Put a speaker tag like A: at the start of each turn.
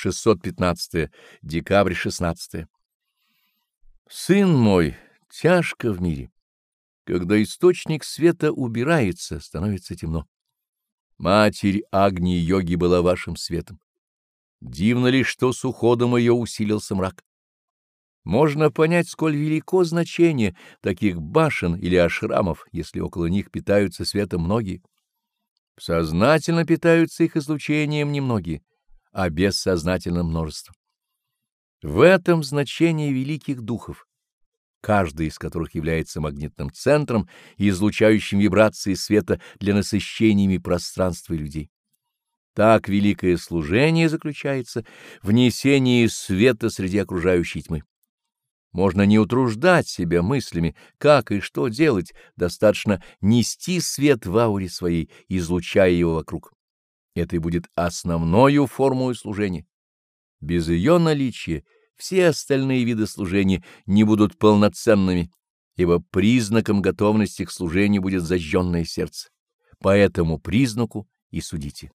A: 615. Декабрь 16. Сын мой, тяжко в мире. Когда источник света убирается, становится темно. Матерь Агни-йоги была вашим светом. Дивно ли, что с уходом ее усилился мрак? Можно понять, сколь велико значение таких башен или ашрамов, если около них питаются светом многие. Сознательно питаются их излучением немногие, а бессознательно множество. В этом значение великих духов, каждый из которых является магнитным центром и излучающим вибрации света для насыщениями пространства людей. Так великое служение заключается в несении света среди окружающей тьмы. Можно не утруждать себя мыслями, как и что делать, достаточно нести свет в ауре своей, излучая его вокруг. Это и будет основною формой служения. Без ее наличия все остальные виды служения не будут полноценными, ибо признаком готовности к служению будет зажженное сердце. По этому признаку и судите.